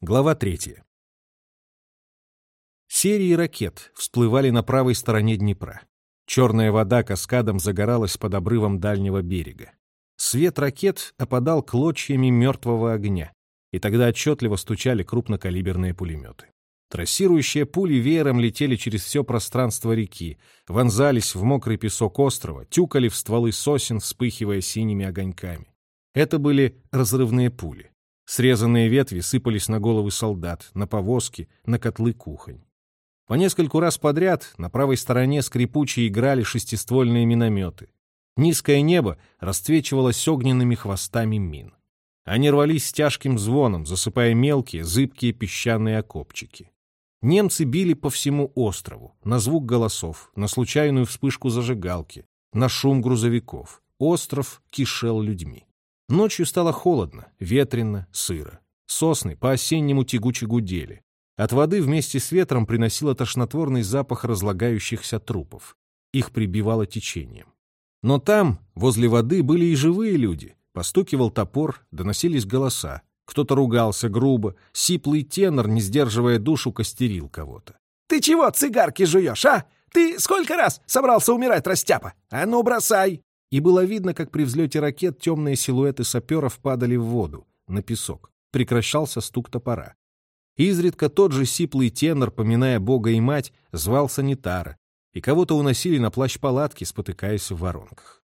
Глава третья. Серии ракет всплывали на правой стороне Днепра. Черная вода каскадом загоралась под обрывом дальнего берега. Свет ракет опадал клочьями мертвого огня, и тогда отчетливо стучали крупнокалиберные пулеметы. Трассирующие пули веером летели через все пространство реки, вонзались в мокрый песок острова, тюкали в стволы сосен, вспыхивая синими огоньками. Это были разрывные пули. Срезанные ветви сыпались на головы солдат, на повозки, на котлы кухонь. По нескольку раз подряд на правой стороне скрипуче играли шестиствольные минометы. Низкое небо расцвечивалось огненными хвостами мин. Они рвались с тяжким звоном, засыпая мелкие, зыбкие песчаные окопчики. Немцы били по всему острову, на звук голосов, на случайную вспышку зажигалки, на шум грузовиков. Остров кишел людьми. Ночью стало холодно, ветрено, сыро. Сосны по-осеннему тягуче гудели. От воды вместе с ветром приносило тошнотворный запах разлагающихся трупов. Их прибивало течением. Но там, возле воды, были и живые люди. Постукивал топор, доносились голоса. Кто-то ругался грубо, сиплый тенор, не сдерживая душу, костерил кого-то. «Ты чего цигарки жуешь, а? Ты сколько раз собрался умирать, растяпа? А ну, бросай!» И было видно, как при взлете ракет темные силуэты саперов падали в воду, на песок. Прекращался стук топора. Изредка тот же сиплый тенор, поминая Бога и мать, звал санитара, и кого-то уносили на плащ палатки, спотыкаясь в воронках.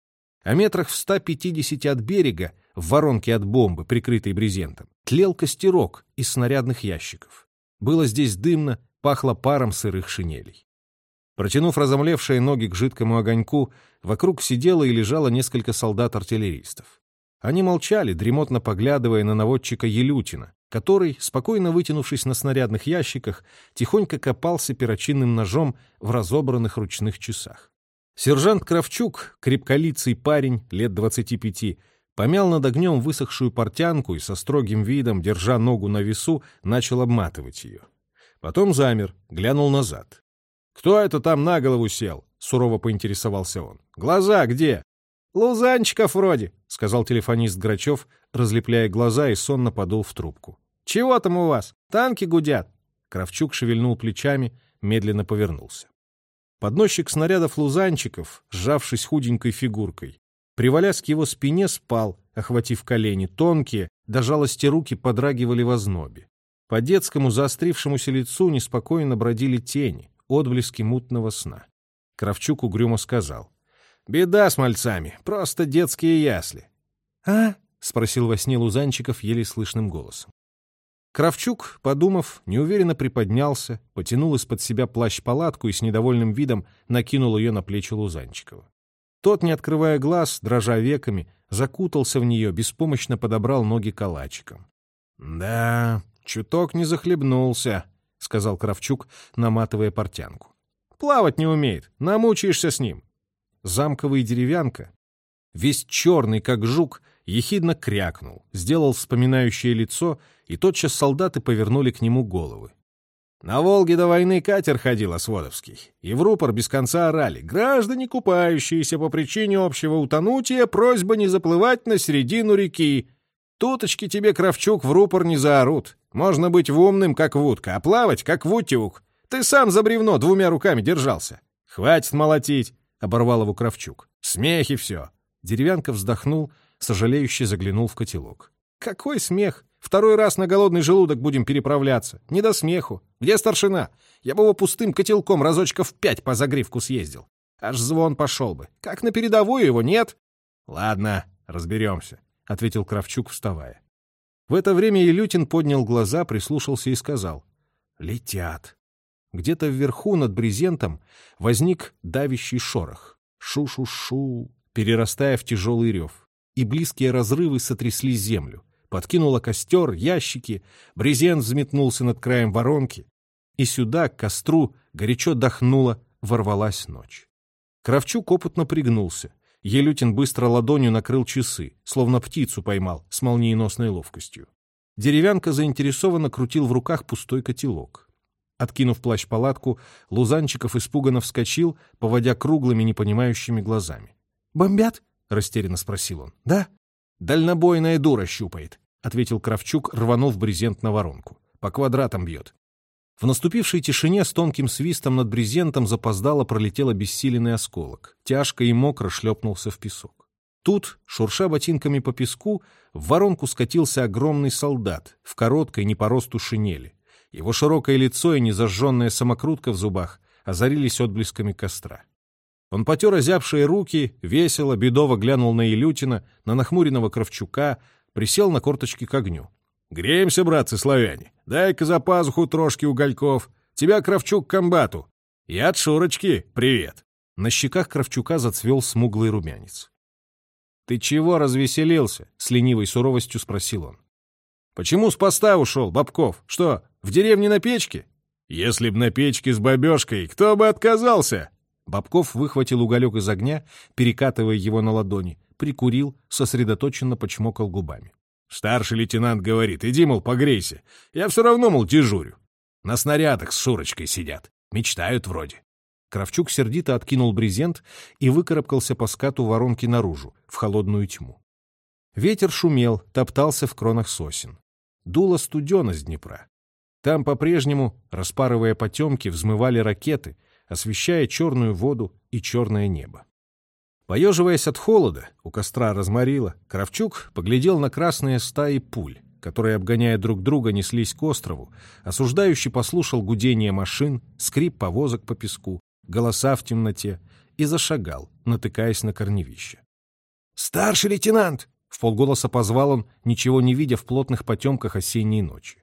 А метрах в 150 от берега, в воронке от бомбы, прикрытой брезентом, тлел костерок из снарядных ящиков. Было здесь дымно, пахло паром сырых шинелей. Протянув разомлевшие ноги к жидкому огоньку, вокруг сидело и лежало несколько солдат-артиллеристов. Они молчали, дремотно поглядывая на наводчика Елютина, который, спокойно вытянувшись на снарядных ящиках, тихонько копался перочинным ножом в разобранных ручных часах. Сержант Кравчук, крепколицый парень, лет двадцати пяти, помял над огнем высохшую портянку и со строгим видом, держа ногу на весу, начал обматывать ее. Потом замер, глянул назад. «Кто это там на голову сел?» — сурово поинтересовался он. «Глаза где?» «Лузанчиков вроде», — сказал телефонист Грачев, разлепляя глаза и сонно подул в трубку. «Чего там у вас? Танки гудят?» Кравчук шевельнул плечами, медленно повернулся. Подносчик снарядов лузанчиков, сжавшись худенькой фигуркой, привалясь к его спине, спал, охватив колени, тонкие, до жалости руки подрагивали в ознобе. По детскому заострившемуся лицу неспокойно бродили тени, отблески мутного сна. Кравчук угрюмо сказал. «Беда с мальцами, просто детские ясли». «А?» — спросил во сне Лузанчиков еле слышным голосом. Кравчук, подумав, неуверенно приподнялся, потянул из-под себя плащ-палатку и с недовольным видом накинул ее на плечи Лузанчикова. Тот, не открывая глаз, дрожа веками, закутался в нее, беспомощно подобрал ноги калачиком. — Да, чуток не захлебнулся, — сказал Кравчук, наматывая портянку. — Плавать не умеет, намучаешься с ним. Замковый деревянка, весь черный, как жук, ехидно крякнул, сделал вспоминающее лицо, и тотчас солдаты повернули к нему головы. На Волге до войны катер ходил Осводовский, и в рупор без конца орали «Граждане, купающиеся по причине общего утонутия, просьба не заплывать на середину реки. Туточки тебе, Кравчук, в рупор не заорут. Можно быть в умным, как вудка, а плавать, как в утюг. Ты сам за бревно двумя руками держался. Хватит молотить!» — оборвал его Кравчук. «Смехи все!» Деревянка вздохнул сожалеюще заглянул в котелок. «Какой смех! Второй раз на голодный желудок будем переправляться. Не до смеху. Где старшина? Я бы его пустым котелком разочков пять по загривку съездил. Аж звон пошел бы. Как на передовую его, нет?» «Ладно, разберемся», — ответил Кравчук, вставая. В это время Илютин поднял глаза, прислушался и сказал. «Летят». Где-то вверху над брезентом возник давящий шорох. Шу-шу-шу, перерастая в тяжелый рев и близкие разрывы сотрясли землю. Подкинуло костер, ящики, брезент взметнулся над краем воронки. И сюда, к костру, горячо дохнула, ворвалась ночь. Кравчук опытно пригнулся. Елютин быстро ладонью накрыл часы, словно птицу поймал с молниеносной ловкостью. Деревянка заинтересованно крутил в руках пустой котелок. Откинув плащ-палатку, Лузанчиков испуганно вскочил, поводя круглыми непонимающими глазами. «Бомбят?» — растерянно спросил он. «Да?» «Дальнобойная дура щупает», — ответил Кравчук, рванув брезент на воронку. по квадратам бьет. В наступившей тишине с тонким свистом над брезентом запоздало пролетел обессиленный осколок. Тяжко и мокро шлепнулся в песок. Тут, шурша ботинками по песку, в воронку скатился огромный солдат в короткой не по росту шинели. Его широкое лицо и незажженная самокрутка в зубах озарились отблесками костра. Он потер озябшие руки, весело, бедово глянул на Илютина, на нахмуренного Кравчука, присел на корточки к огню. «Греемся, братцы славяне! Дай-ка за пазуху трошки угольков! Тебя, Кравчук, к комбату! И от Шурочки привет!» На щеках Кравчука зацвел смуглый румянец. «Ты чего развеселился?» — с ленивой суровостью спросил он. «Почему с поста ушел, Бабков? Что, в деревне на печке?» «Если б на печке с бабешкой, кто бы отказался?» Бабков выхватил уголек из огня, перекатывая его на ладони, прикурил, сосредоточенно почмокал губами. Старший лейтенант говорит, иди, мол, погрейся. Я все равно, мол, дежурю. На снарядах с Шурочкой сидят. Мечтают вроде. Кравчук сердито откинул брезент и выкарабкался по скату воронки наружу, в холодную тьму. Ветер шумел, топтался в кронах сосен. Дуло студено с Днепра. Там по-прежнему, распарывая потемки, взмывали ракеты, освещая черную воду и черное небо. Поеживаясь от холода, у костра разморило, Кравчук поглядел на красные стаи пуль, которые, обгоняя друг друга, неслись к острову, осуждающий послушал гудение машин, скрип повозок по песку, голоса в темноте и зашагал, натыкаясь на корневище. «Старший лейтенант!» — в полголоса позвал он, ничего не видя в плотных потемках осенней ночи.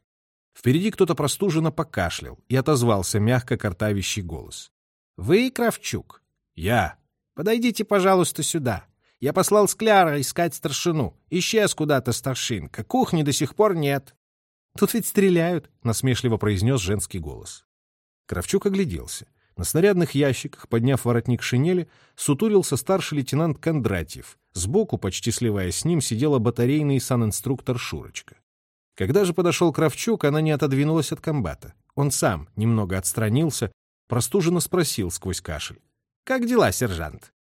Впереди кто-то простуженно покашлял и отозвался мягко картавящий голос. «Вы Кравчук?» «Я!» Подойдите, пожалуйста, сюда. Я послал Скляра искать старшину. Исчез куда-то старшинка. Кухни до сих пор нет. Тут ведь стреляют, — насмешливо произнес женский голос. Кравчук огляделся. На снарядных ящиках, подняв воротник шинели, сутулился старший лейтенант Кондратьев. Сбоку, почти сливаясь с ним, сидела батарейный санинструктор Шурочка. Когда же подошел Кравчук, она не отодвинулась от комбата. Он сам немного отстранился, простуженно спросил сквозь кашель. Как дела, сержант?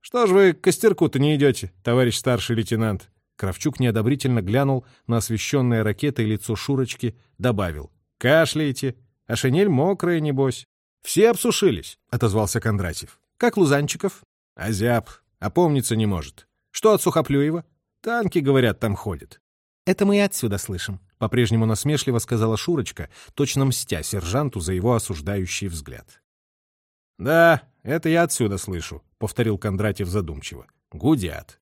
Что ж вы к костерку-то не идете, товарищ старший лейтенант? Кравчук неодобрительно глянул на освещенное ракетой лицо Шурочки, добавил. Кашляете, а шинель мокрая, небось. Все обсушились, отозвался Кондратьев. Как Лузанчиков? Азяб, опомниться не может. Что от Сухоплюева? Танки, говорят, там ходят. Это мы и отсюда слышим, по-прежнему насмешливо сказала Шурочка, точно мстя сержанту за его осуждающий взгляд. Да, это я отсюда слышу, повторил Кондратьев задумчиво. Гудят.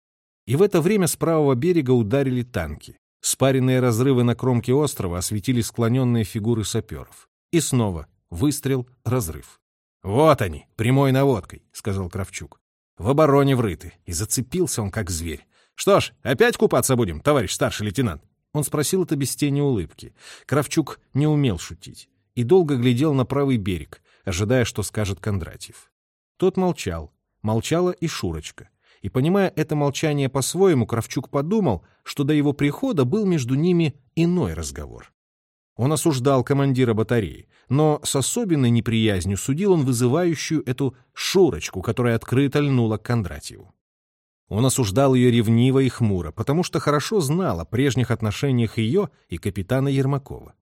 И в это время с правого берега ударили танки. Спаренные разрывы на кромке острова осветили склоненные фигуры саперов. И снова выстрел, разрыв. «Вот они, прямой наводкой», — сказал Кравчук. «В обороне врыты». И зацепился он, как зверь. «Что ж, опять купаться будем, товарищ старший лейтенант?» Он спросил это без тени улыбки. Кравчук не умел шутить и долго глядел на правый берег, ожидая, что скажет Кондратьев. Тот молчал. Молчала и Шурочка. И, понимая это молчание по-своему, Кравчук подумал, что до его прихода был между ними иной разговор. Он осуждал командира батареи, но с особенной неприязнью судил он вызывающую эту Шурочку, которая открыто льнула к Кондратьеву. Он осуждал ее ревниво и хмуро, потому что хорошо знал о прежних отношениях ее и капитана Ермакова.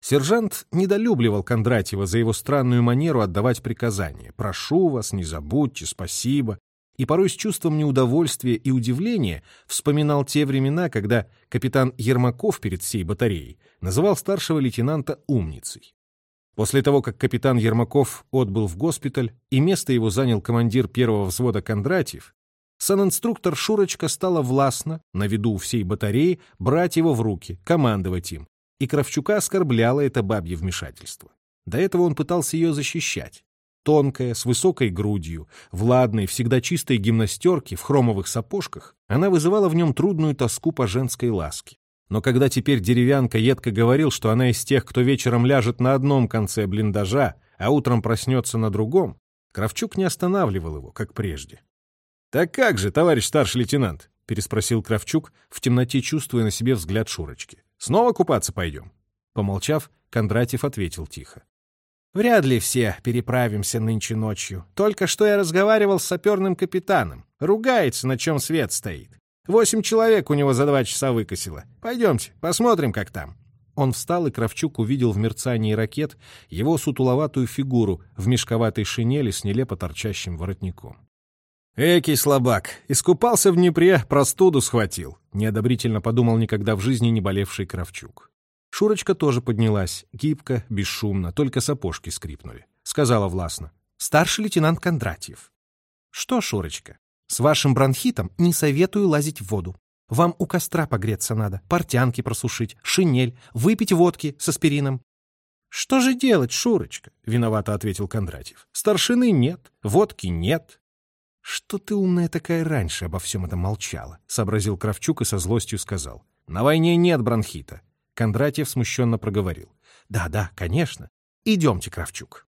Сержант недолюбливал Кондратьева за его странную манеру отдавать приказания «прошу вас, не забудьте, спасибо», и порой с чувством неудовольствия и удивления вспоминал те времена, когда капитан Ермаков перед всей батареей называл старшего лейтенанта умницей. После того, как капитан Ермаков отбыл в госпиталь и место его занял командир первого взвода Кондратьев, санинструктор Шурочка стала властно, на виду у всей батареи, брать его в руки, командовать им, и Кравчука оскорбляло это бабье вмешательство. До этого он пытался ее защищать. Тонкая, с высокой грудью, в всегда чистой гимнастерке, в хромовых сапожках, она вызывала в нем трудную тоску по женской ласке. Но когда теперь деревянка едко говорил, что она из тех, кто вечером ляжет на одном конце блиндажа, а утром проснется на другом, Кравчук не останавливал его, как прежде. «Так как же, товарищ старший лейтенант?» — переспросил Кравчук, в темноте чувствуя на себе взгляд Шурочки. Снова купаться пойдем?» Помолчав, Кондратьев ответил тихо. «Вряд ли все переправимся нынче ночью. Только что я разговаривал с саперным капитаном. Ругается, на чем свет стоит. Восемь человек у него за два часа выкосило. Пойдемте, посмотрим, как там». Он встал, и Кравчук увидел в мерцании ракет его сутуловатую фигуру в мешковатой шинели с нелепо торчащим воротником. «Экий слабак! Искупался в Днепре, простуду схватил!» — неодобрительно подумал никогда в жизни не болевший Кравчук. Шурочка тоже поднялась, гибко, бесшумно, только сапожки скрипнули. Сказала властно. «Старший лейтенант Кондратьев». «Что, Шурочка, с вашим бронхитом не советую лазить в воду. Вам у костра погреться надо, портянки просушить, шинель, выпить водки с аспирином. «Что же делать, Шурочка?» — виновато ответил Кондратьев. «Старшины нет, водки нет, «Что ты умная такая раньше обо всем этом молчала?» — сообразил Кравчук и со злостью сказал. «На войне нет бронхита». Кондратьев смущенно проговорил. «Да, да, конечно. Идемте, Кравчук».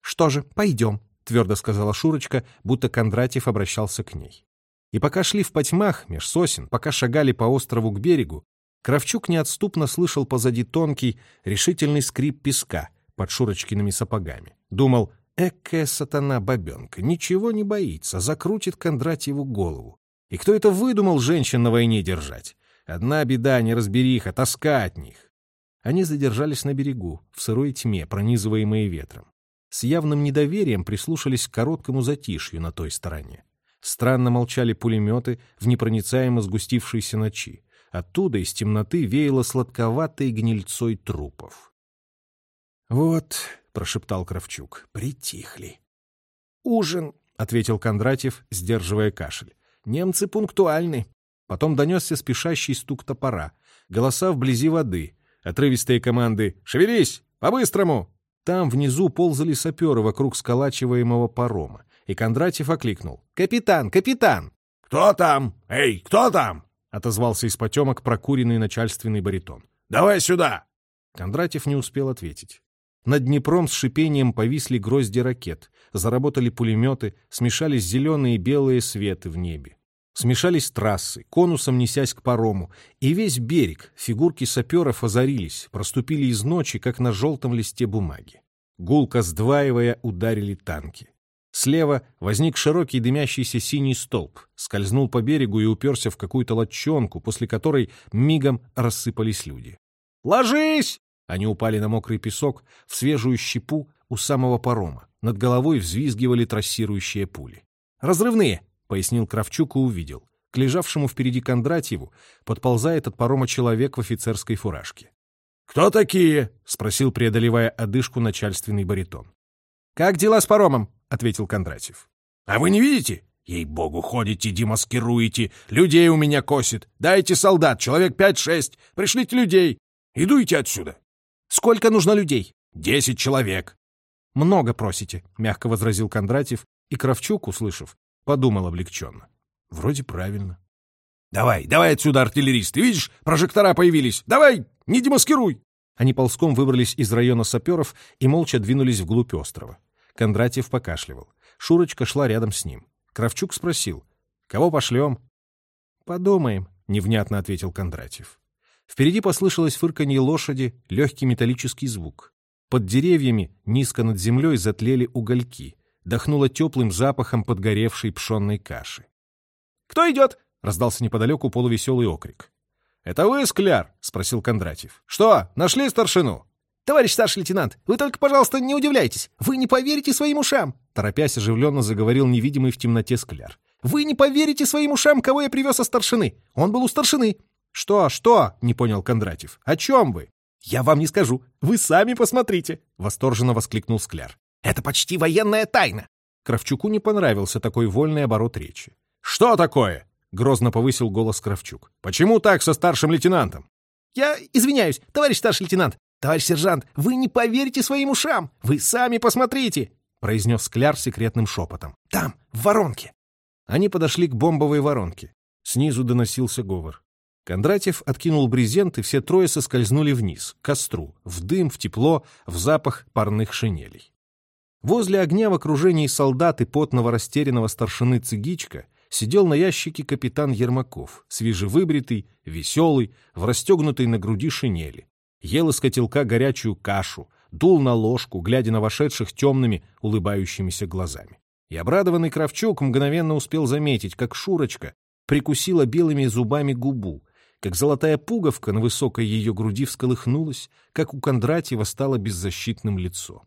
«Что же, пойдем», — твердо сказала Шурочка, будто Кондратьев обращался к ней. И пока шли в потьмах, меж сосен, пока шагали по острову к берегу, Кравчук неотступно слышал позади тонкий, решительный скрип песка под Шурочкиными сапогами. Думал, Экая сатана-бабенка, ничего не боится, закрутит Кондратьеву голову. И кто это выдумал женщин на войне держать? Одна беда, неразбериха, тоска от них. Они задержались на берегу, в сырой тьме, пронизываемые ветром. С явным недоверием прислушались к короткому затишью на той стороне. Странно молчали пулеметы в непроницаемо сгустившейся ночи. Оттуда из темноты веяло сладковатой гнильцой трупов. «Вот», — прошептал Кравчук, — «притихли». «Ужин», — ответил Кондратьев, сдерживая кашель. «Немцы пунктуальны». Потом донесся спешащий стук топора, голоса вблизи воды, отрывистые команды «Шевелись! По-быстрому!» Там внизу ползали саперы вокруг сколачиваемого парома, и Кондратьев окликнул. «Капитан! Капитан!» «Кто там? Эй, кто там?» — отозвался из потемок прокуренный начальственный баритон. «Давай сюда!» Кондратьев не успел ответить. Над Днепром с шипением повисли грозди ракет, заработали пулеметы, смешались зеленые и белые светы в небе. Смешались трассы, конусом несясь к парому, и весь берег, фигурки саперов озарились, проступили из ночи, как на желтом листе бумаги. Гулко сдваивая, ударили танки. Слева возник широкий дымящийся синий столб, скользнул по берегу и уперся в какую-то лодчонку, после которой мигом рассыпались люди. «Ложись!» Они упали на мокрый песок, в свежую щепу у самого парома. Над головой взвизгивали трассирующие пули. «Разрывные!» — пояснил Кравчук и увидел. К лежавшему впереди Кондратьеву подползает от парома человек в офицерской фуражке. «Кто такие?» — спросил, преодолевая одышку, начальственный баритон. «Как дела с паромом?» — ответил Кондратьев. «А вы не видите? Ей-богу, ходите, демаскируете, людей у меня косит. Дайте солдат, человек пять-шесть, пришлите людей. Идуйте отсюда!» Сколько нужно людей? Десять человек. Много просите, мягко возразил Кондратьев, и Кравчук, услышав, подумал облегченно. Вроде правильно. Давай, давай отсюда, артиллерист. Ты видишь, прожектора появились. Давай, не демаскируй. Они ползком выбрались из района саперов и молча двинулись вглубь острова. Кондратьев покашливал. Шурочка шла рядом с ним. Кравчук спросил. «Кого пошлем?» «Подумаем», — невнятно ответил Кондратьев. Впереди послышалось фырканье лошади, легкий металлический звук. Под деревьями, низко над землей, затлели угольки. Дохнуло теплым запахом подгоревшей пшенной каши. «Кто идет?» — раздался неподалеку полувеселый окрик. «Это вы, Скляр?» — спросил Кондратьев. «Что, нашли старшину?» «Товарищ старший лейтенант, вы только, пожалуйста, не удивляйтесь. Вы не поверите своим ушам!» Торопясь, оживленно заговорил невидимый в темноте Скляр. «Вы не поверите своим ушам, кого я привез со старшины. Он был у старшины. «Что, что?» — не понял Кондратьев. «О чем вы?» «Я вам не скажу. Вы сами посмотрите!» — восторженно воскликнул Скляр. «Это почти военная тайна!» Кравчуку не понравился такой вольный оборот речи. «Что такое?» — грозно повысил голос Кравчук. «Почему так со старшим лейтенантом?» «Я извиняюсь, товарищ старший лейтенант. Товарищ сержант, вы не поверите своим ушам. Вы сами посмотрите!» — произнес Скляр секретным шепотом. «Там, в воронке!» Они подошли к бомбовой воронке. Снизу доносился говор. Кондратьев откинул брезент, и все трое соскользнули вниз, к костру, в дым, в тепло, в запах парных шинелей. Возле огня в окружении солдат и потного растерянного старшины Цыгичка сидел на ящике капитан Ермаков, свежевыбритый, веселый, в расстегнутой на груди шинели. Ел из котелка горячую кашу, дул на ложку, глядя на вошедших темными, улыбающимися глазами. И обрадованный Кравчук мгновенно успел заметить, как Шурочка прикусила белыми зубами губу, как золотая пуговка на высокой ее груди всколыхнулась, как у Кондратьева стало беззащитным лицо.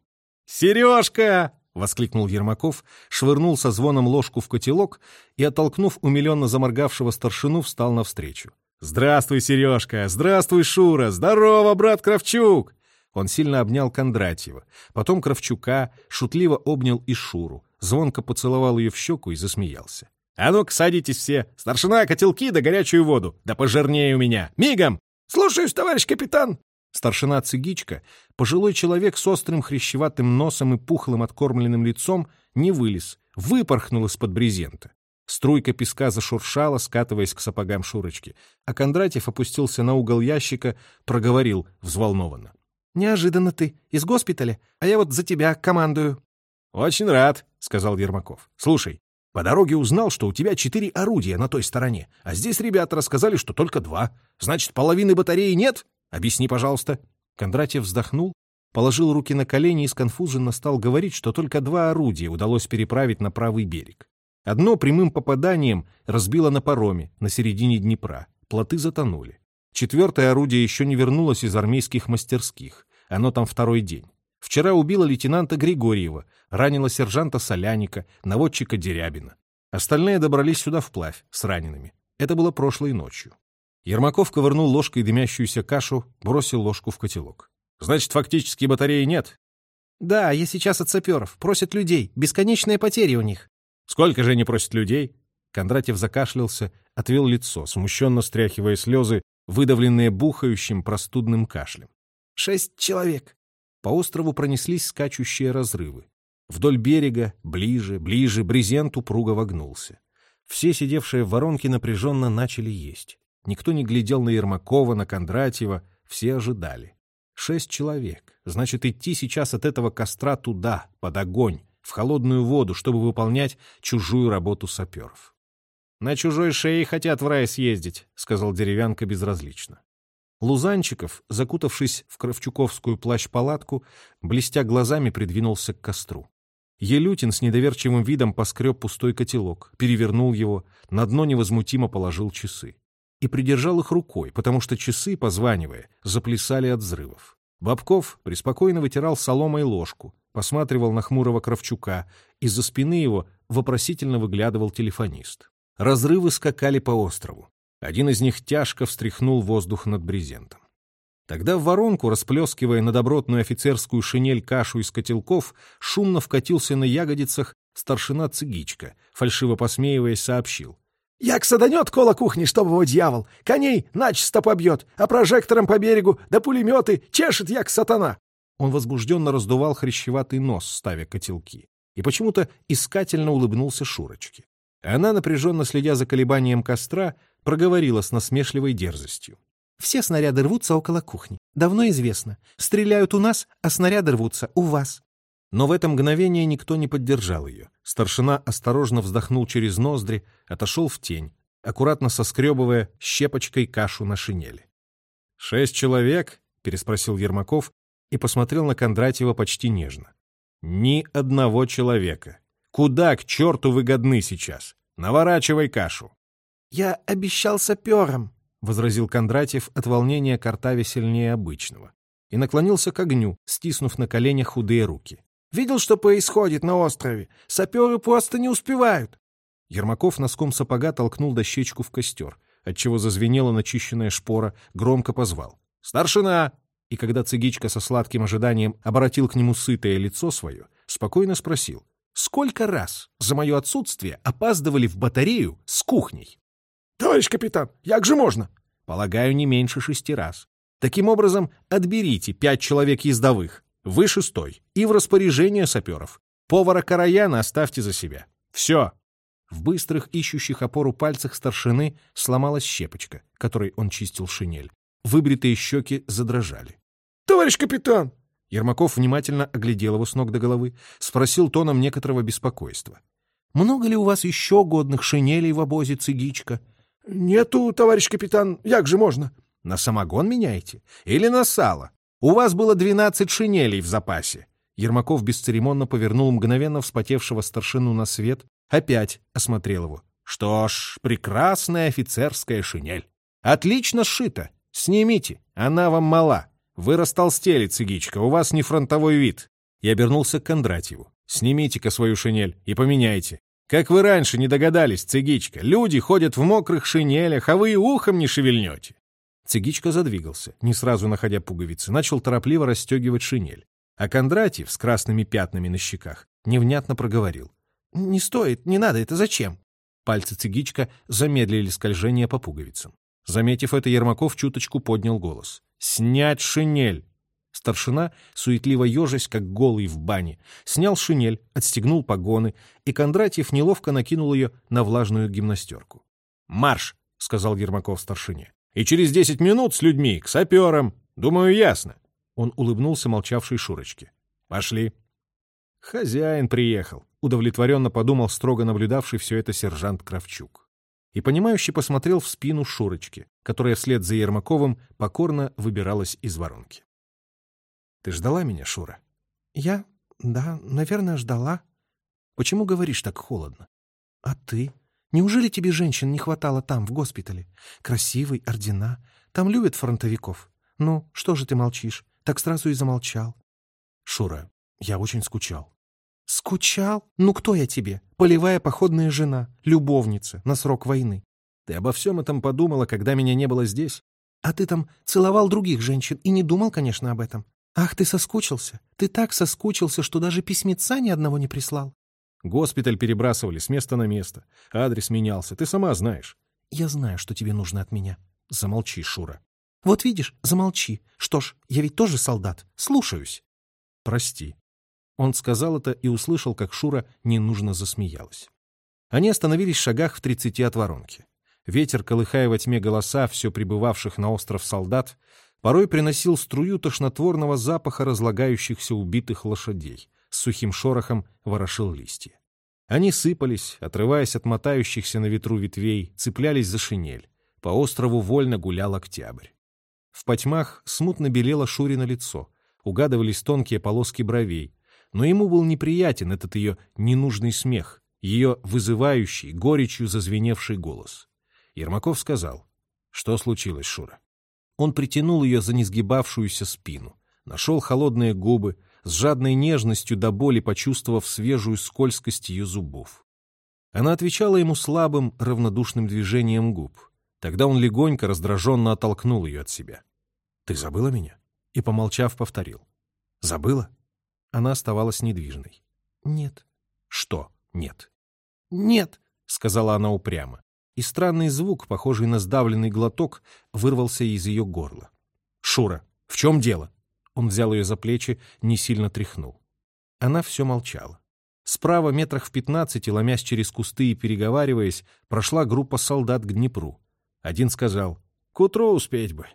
«Сережка!» — воскликнул Ермаков, швырнул со звоном ложку в котелок и, оттолкнув умиленно заморгавшего старшину, встал навстречу. «Здравствуй, Сережка! Здравствуй, Шура! Здорово, брат Кравчук!» Он сильно обнял Кондратьева, потом Кравчука, шутливо обнял и Шуру, звонко поцеловал ее в щеку и засмеялся. «А ну-ка, садитесь все! Старшина, котелки да горячую воду! Да пожирнее у меня! Мигом!» «Слушаюсь, товарищ капитан!» Старшина Цыгичка, пожилой человек с острым хрящеватым носом и пухлым откормленным лицом, не вылез, выпорхнул из-под брезента. Струйка песка зашуршала, скатываясь к сапогам Шурочки, а Кондратьев опустился на угол ящика, проговорил взволнованно. «Неожиданно ты. Из госпиталя. А я вот за тебя командую». «Очень рад», — сказал Ермаков. «Слушай, по дороге узнал, что у тебя четыре орудия на той стороне, а здесь ребята рассказали, что только два. Значит, половины батареи нет? Объясни, пожалуйста». Кондратьев вздохнул, положил руки на колени и сконфуженно стал говорить, что только два орудия удалось переправить на правый берег. Одно прямым попаданием разбило на пароме на середине Днепра. Плоты затонули. Четвертое орудие еще не вернулось из армейских мастерских. Оно там второй день. Вчера убило лейтенанта Григорьева, ранило сержанта Соляника, наводчика Дерябина. Остальные добрались сюда вплавь, с ранеными. Это было прошлой ночью. Ермаков ковырнул ложкой дымящуюся кашу, бросил ложку в котелок. «Значит, фактически батареи нет?» «Да, я сейчас от саперов. Просят людей. Бесконечные потери у них». «Сколько же они просят людей?» Кондратьев закашлялся, отвел лицо, смущенно стряхивая слезы, выдавленные бухающим простудным кашлем. «Шесть человек. По острову пронеслись скачущие разрывы. Вдоль берега, ближе, ближе, брезент упруго вогнулся. Все, сидевшие в воронке, напряженно начали есть. Никто не глядел на Ермакова, на Кондратьева, все ожидали. Шесть человек. Значит, идти сейчас от этого костра туда, под огонь, в холодную воду, чтобы выполнять чужую работу саперов. «На чужой шее хотят в рай съездить», — сказал деревянка безразлично. Лузанчиков, закутавшись в кравчуковскую плащ-палатку, блестя глазами придвинулся к костру. Елютин с недоверчивым видом поскреб пустой котелок, перевернул его, на дно невозмутимо положил часы. И придержал их рукой, потому что часы, позванивая, заплясали от взрывов. Бабков преспокойно вытирал соломой ложку, посматривал на хмурого Кравчука, из-за спины его вопросительно выглядывал телефонист. Разрывы скакали по острову. Один из них тяжко встряхнул воздух над брезентом. Тогда в воронку, расплескивая на добротную офицерскую шинель кашу из котелков, шумно вкатился на ягодицах старшина Цыгичка, фальшиво посмеиваясь, сообщил. «Як саданет кола кухни, чтобы его дьявол! Коней начисто побьет, а прожектором по берегу, да пулеметы чешет, як сатана!» Он возбужденно раздувал хрящеватый нос, ставя котелки, и почему-то искательно улыбнулся Шурочке. Она, напряженно следя за колебанием костра, проговорила с насмешливой дерзостью. «Все снаряды рвутся около кухни. Давно известно. Стреляют у нас, а снаряды рвутся у вас». Но в это мгновение никто не поддержал ее. Старшина осторожно вздохнул через ноздри, отошел в тень, аккуратно соскребывая щепочкой кашу на шинели. «Шесть человек?» — переспросил Ермаков и посмотрел на Кондратьева почти нежно. «Ни одного человека. Куда к черту вы годны сейчас? Наворачивай кашу!» «Я обещал саперам», — возразил Кондратьев от волнения картаве сильнее обычного, и наклонился к огню, стиснув на коленях худые руки. «Видел, что происходит на острове? Саперы просто не успевают». Ермаков носком сапога толкнул дощечку в костер, отчего зазвенела начищенная шпора, громко позвал. «Старшина!» И когда цыгичка со сладким ожиданием обратил к нему сытое лицо свое, спокойно спросил. «Сколько раз за мое отсутствие опаздывали в батарею с кухней?» «Товарищ капитан, як же можно?» «Полагаю, не меньше шести раз. Таким образом, отберите пять человек ездовых, вы шестой, и в распоряжение саперов. Повара Караяна оставьте за себя. Все!» В быстрых, ищущих опору пальцах старшины сломалась щепочка, которой он чистил шинель. Выбритые щеки задрожали. «Товарищ капитан!» Ермаков внимательно оглядел его с ног до головы, спросил тоном некоторого беспокойства. «Много ли у вас еще годных шинелей в обозе цигичка?» «Нету, товарищ капитан, як же можно?» «На самогон меняете? Или на сало? У вас было двенадцать шинелей в запасе». Ермаков бесцеремонно повернул мгновенно вспотевшего старшину на свет, опять осмотрел его. «Что ж, прекрасная офицерская шинель. Отлично сшито. Снимите, она вам мала. Вы растолстели, цигичка, у вас не фронтовой вид. Я обернулся к Кондратьеву. Снимите-ка свою шинель и поменяйте. Как вы раньше не догадались, цигичка, люди ходят в мокрых шинелях, а вы ухом не шевельнете. Цигичка задвигался, не сразу находя пуговицы, начал торопливо расстегивать шинель. А Кондратьев с красными пятнами на щеках невнятно проговорил. «Не стоит, не надо, это зачем?» Пальцы цигичка замедлили скольжение по пуговицам. Заметив это, Ермаков чуточку поднял голос. «Снять шинель!» Старшина, суетливо ежась, как голый в бане, снял шинель, отстегнул погоны, и Кондратьев неловко накинул ее на влажную гимнастерку. «Марш!» — сказал Ермаков старшине. «И через десять минут с людьми, к саперам. Думаю, ясно». Он улыбнулся молчавшей Шурочке. «Пошли». «Хозяин приехал», — удовлетворенно подумал строго наблюдавший все это сержант Кравчук. И понимающе посмотрел в спину Шурочки, которая вслед за Ермаковым покорно выбиралась из воронки. «Ты ждала меня, Шура?» «Я? Да, наверное, ждала». «Почему говоришь так холодно?» «А ты? Неужели тебе женщин не хватало там, в госпитале? Красивый, ордена. Там любят фронтовиков. Ну, что же ты молчишь? Так сразу и замолчал». «Шура, я очень скучал». «Скучал? Ну кто я тебе? Полевая походная жена, любовница на срок войны. Ты обо всем этом подумала, когда меня не было здесь? А ты там целовал других женщин и не думал, конечно, об этом. Ах, ты соскучился. Ты так соскучился, что даже письмеца ни одного не прислал. Госпиталь перебрасывали с места на место. Адрес менялся, ты сама знаешь. Я знаю, что тебе нужно от меня. Замолчи, Шура. Вот видишь, замолчи. Что ж, я ведь тоже солдат. Слушаюсь. Прости. Он сказал это и услышал, как Шура ненужно засмеялась. Они остановились в шагах в тридцати от воронки. Ветер, колыхая во тьме голоса все прибывавших на остров солдат, порой приносил струю тошнотворного запаха разлагающихся убитых лошадей, с сухим шорохом ворошил листья. Они сыпались, отрываясь от мотающихся на ветру ветвей, цеплялись за шинель. По острову вольно гулял октябрь. В потьмах смутно белело Шурино лицо, угадывались тонкие полоски бровей, но ему был неприятен этот ее ненужный смех, ее вызывающий, горечью зазвеневший голос. Ермаков сказал, «Что случилось, Шура?» Он притянул ее за несгибавшуюся спину, нашел холодные губы, с жадной нежностью до боли почувствовав свежую скользкость ее зубов. Она отвечала ему слабым, равнодушным движением губ. Тогда он легонько, раздраженно оттолкнул ее от себя. «Ты забыла меня?» И, помолчав, повторил. «Забыла?» Она оставалась недвижной. «Нет». «Что «нет»?» «Нет», — сказала она упрямо. И странный звук, похожий на сдавленный глоток, вырвался из ее горла. «Шура, в чем дело?» Он взял ее за плечи, не сильно тряхнул. Она все молчала. Справа, метрах в пятнадцати, ломясь через кусты и переговариваясь, прошла группа солдат к Днепру. Один сказал «К утру успеть бы».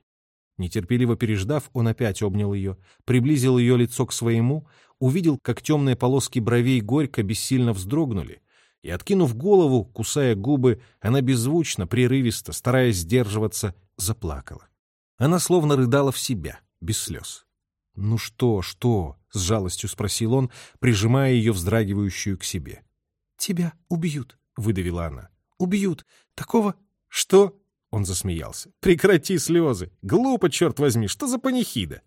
Нетерпеливо переждав, он опять обнял ее, приблизил ее лицо к своему, увидел, как темные полоски бровей горько бессильно вздрогнули, и, откинув голову, кусая губы, она беззвучно, прерывисто, стараясь сдерживаться, заплакала. Она словно рыдала в себя, без слез. «Ну что, что?» — с жалостью спросил он, прижимая ее вздрагивающую к себе. «Тебя убьют», — выдавила она. «Убьют. Такого...» «Что?» — он засмеялся. «Прекрати слезы! Глупо, черт возьми! Что за панихида?»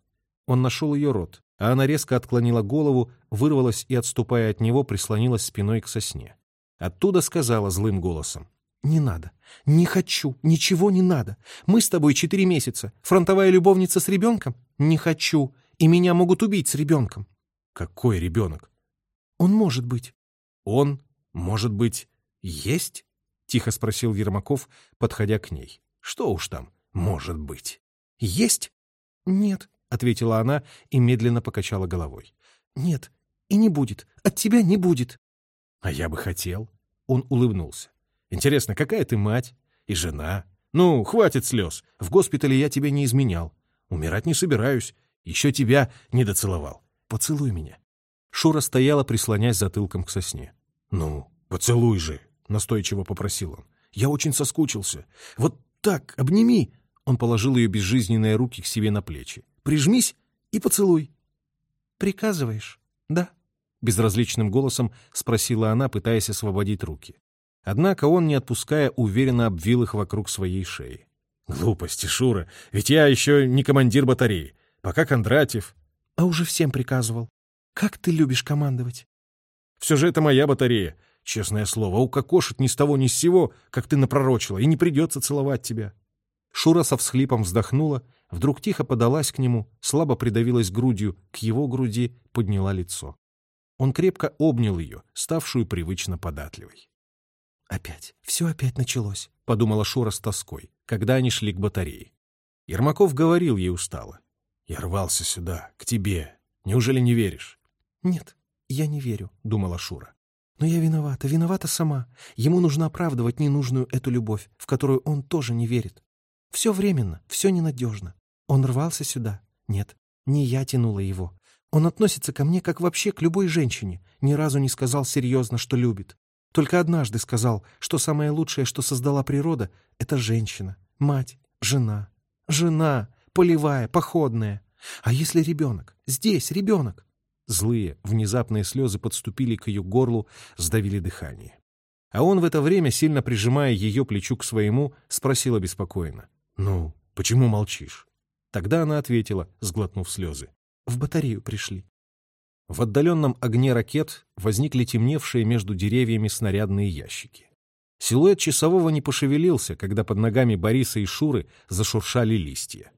Он нашел ее рот, а она резко отклонила голову, вырвалась и, отступая от него, прислонилась спиной к сосне. Оттуда сказала злым голосом. «Не надо. Не хочу. Ничего не надо. Мы с тобой четыре месяца. Фронтовая любовница с ребенком? Не хочу и меня могут убить с ребенком. Какой ребенок? Он может быть. Он, может быть, есть? Тихо спросил Ермаков, подходя к ней. Что уж там, может быть? Есть? Нет, ответила она и медленно покачала головой. Нет, и не будет. От тебя не будет. А я бы хотел. Он улыбнулся. Интересно, какая ты мать и жена? Ну, хватит слез. В госпитале я тебя не изменял. Умирать не собираюсь. Еще тебя не доцеловал. Поцелуй меня. Шура стояла, прислонясь затылком к сосне. «Ну, поцелуй же!» — настойчиво попросил он. «Я очень соскучился. Вот так, обними!» Он положил ее безжизненные руки к себе на плечи. «Прижмись и поцелуй!» «Приказываешь?» «Да», — безразличным голосом спросила она, пытаясь освободить руки. Однако он, не отпуская, уверенно обвил их вокруг своей шеи. Глупости, Шура, ведь я еще не командир батареи. Пока Кондратьев. А уже всем приказывал. Как ты любишь командовать? Все же это моя батарея. Честное слово, укокошит ни с того ни с сего, как ты напророчила, и не придется целовать тебя. Шура со всхлипом вздохнула, вдруг тихо подалась к нему, слабо придавилась грудью к его груди, подняла лицо. Он крепко обнял ее, ставшую привычно податливой. «Опять, все опять началось», — подумала Шура с тоской, когда они шли к батарее. Ермаков говорил ей устало. «Я рвался сюда, к тебе. Неужели не веришь?» «Нет, я не верю», — думала Шура. «Но я виновата, виновата сама. Ему нужно оправдывать ненужную эту любовь, в которую он тоже не верит. Все временно, все ненадежно. Он рвался сюда. Нет, не я тянула его. Он относится ко мне как вообще к любой женщине, ни разу не сказал серьезно, что любит. Только однажды сказал, что самое лучшее, что создала природа, — это женщина, мать, жена. Жена, полевая, походная. А если ребенок? Здесь ребенок. Злые, внезапные слезы подступили к ее горлу, сдавили дыхание. А он в это время, сильно прижимая ее плечу к своему, спросил обеспокоенно. «Ну, почему молчишь?» Тогда она ответила, сглотнув слезы. «В батарею пришли». В отдаленном огне ракет возникли темневшие между деревьями снарядные ящики. Силуэт часового не пошевелился, когда под ногами Бориса и Шуры зашуршали листья.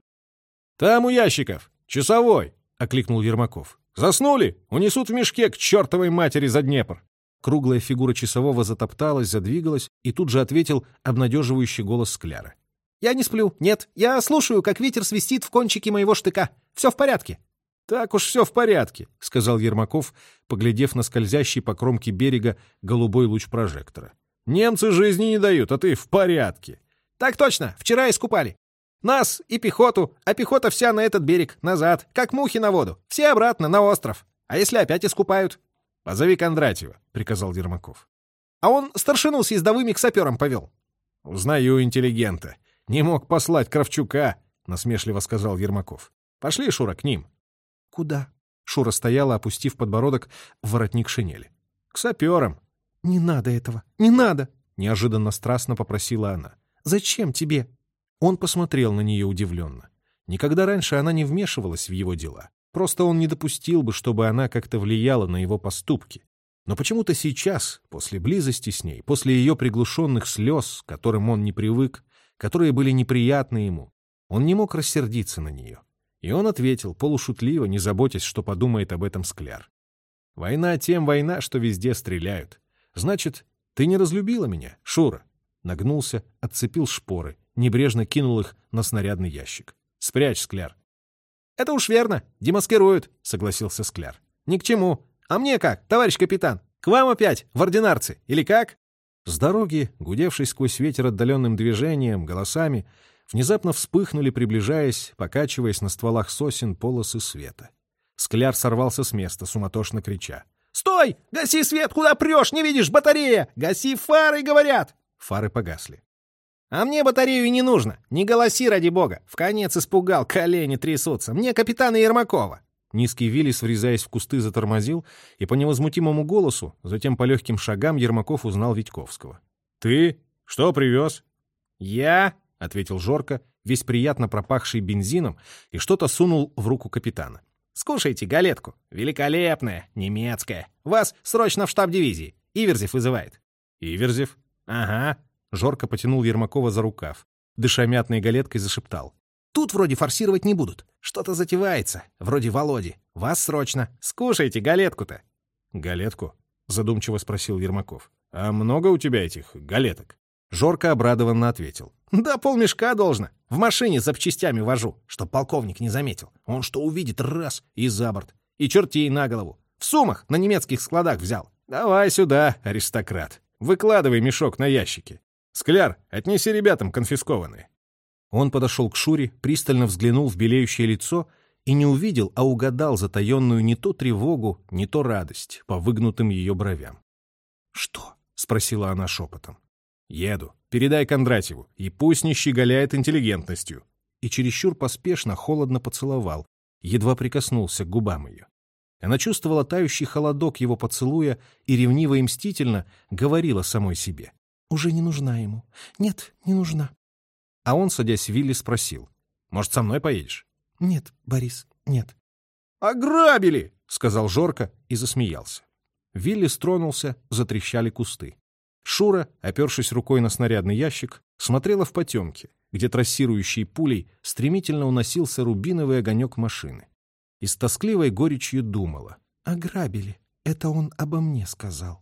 «Там у ящиков! Часовой!» — окликнул Ермаков. «Заснули? Унесут в мешке к чертовой матери за Днепр!» Круглая фигура часового затопталась, задвигалась, и тут же ответил обнадеживающий голос Скляра. «Я не сплю. Нет, я слушаю, как ветер свистит в кончике моего штыка. Все в порядке». «Так уж все в порядке», — сказал Ермаков, поглядев на скользящий по кромке берега голубой луч прожектора. «Немцы жизни не дают, а ты в порядке». «Так точно, вчера искупали. Нас и пехоту, а пехота вся на этот берег, назад, как мухи на воду. Все обратно, на остров. А если опять искупают?» «Позови Кондратьева», — приказал Ермаков. «А он старшину с ездовыми к саперам повел». «Узнаю интеллигента. Не мог послать Кравчука», — насмешливо сказал Ермаков. «Пошли, Шура, к ним». «Куда?» Шура стояла, опустив подбородок в воротник шинели. «К саперам». «Не надо этого! Не надо!» — неожиданно страстно попросила она. «Зачем тебе?» Он посмотрел на нее удивленно. Никогда раньше она не вмешивалась в его дела. Просто он не допустил бы, чтобы она как-то влияла на его поступки. Но почему-то сейчас, после близости с ней, после ее приглушенных слез, к которым он не привык, которые были неприятны ему, он не мог рассердиться на нее. И он ответил, полушутливо, не заботясь, что подумает об этом Скляр. «Война тем война, что везде стреляют. Значит, ты не разлюбила меня, Шура?» Нагнулся, отцепил шпоры, небрежно кинул их на снарядный ящик. «Спрячь, Скляр». «Это уж верно, демаскируют», — согласился Скляр. «Ни к чему. А мне как, товарищ капитан? К вам опять, в ординарцы, или как?» С дороги, гудевшей сквозь ветер отдаленным движением, голосами, внезапно вспыхнули, приближаясь, покачиваясь на стволах сосен полосы света. Скляр сорвался с места, суматошно крича. «Стой! Гаси свет! Куда прешь? Не видишь? Батарея! Гаси фары, говорят!» Фары погасли. «А мне батарею и не нужно. Не голоси, ради бога. В конец испугал, колени трясутся. Мне капитана Ермакова». Низкий Виллис, врезаясь в кусты, затормозил, и по невозмутимому голосу, затем по легким шагам Ермаков узнал Витьковского. «Ты? Что привез?» «Я?» — ответил Жорко, весь приятно пропахший бензином, и что-то сунул в руку капитана. «Скушайте галетку. Великолепная, немецкая. Вас срочно в штаб дивизии. Иверзев вызывает». «Иверзев?» «Ага». Жорко потянул Ермакова за рукав. Дыша мятной галеткой, зашептал. «Тут вроде форсировать не будут. Что-то затевается. Вроде Володи. Вас срочно. Скушайте галетку-то». «Галетку?» — задумчиво спросил Ермаков. «А много у тебя этих галеток?» Жорко обрадованно ответил. «Да полмешка должно. В машине запчастями вожу, чтоб полковник не заметил. Он что увидит раз и за борт. И чертей на голову. В сумах на немецких складах взял. Давай сюда, аристократ. Выкладывай мешок на ящики. Скляр, отнеси ребятам конфискованные». Он подошел к Шуре, пристально взглянул в белеющее лицо и не увидел, а угадал затаенную не то тревогу, не то радость по выгнутым ее бровям. «Что?» — спросила она шепотом. «Еду. Передай Кондратьеву, и пусть не щеголяет интеллигентностью». И чересчур поспешно, холодно поцеловал, едва прикоснулся к губам ее. Она чувствовала тающий холодок его поцелуя и ревниво и мстительно говорила самой себе. «Уже не нужна ему. Нет, не нужна». А он, садясь в Вилли, спросил. «Может, со мной поедешь?» «Нет, Борис, нет». «Ограбили!» — сказал Жорка и засмеялся. Вилли стронулся, затрещали кусты. Шура, опершись рукой на снарядный ящик, смотрела в потемке, где трассирующей пулей стремительно уносился рубиновый огонек машины. И с тоскливой горечью думала. «Ограбили. Это он обо мне сказал.